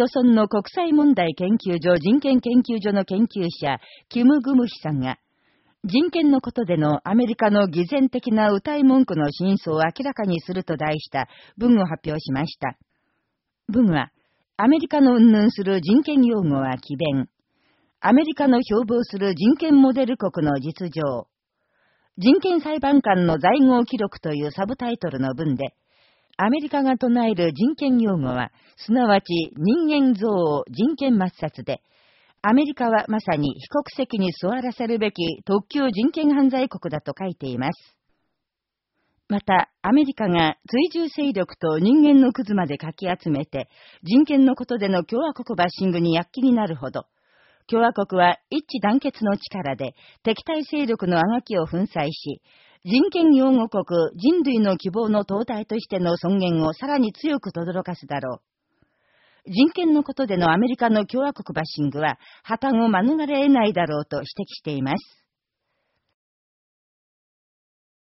朝村の国際問題研究所人権研究所の研究者、キム・グムヒさんが、人権のことでのアメリカの偽善的な歌い文句の真相を明らかにすると題した文を発表しました。文は、アメリカの云々する人権用語は奇弁。アメリカの標榜する人権モデル国の実情。人権裁判官の在郷記録というサブタイトルの文で、アメリカが唱える人権用語は、すなわち人間像を人権抹殺で、アメリカはまさに被告席に座らせるべき特級人権犯罪国だと書いています。また、アメリカが追従勢力と人間のクズまでかき集めて、人権のことでの共和国バッシングに躍起になるほど、共和国は一致団結の力で敵対勢力のあがきを粉砕し、人権擁護国人類の希望の灯台としての尊厳をさらに強く轟かすだろう。人権のことでのアメリカの共和国バッシングは破綻を免れ得ないだろうと指摘しています。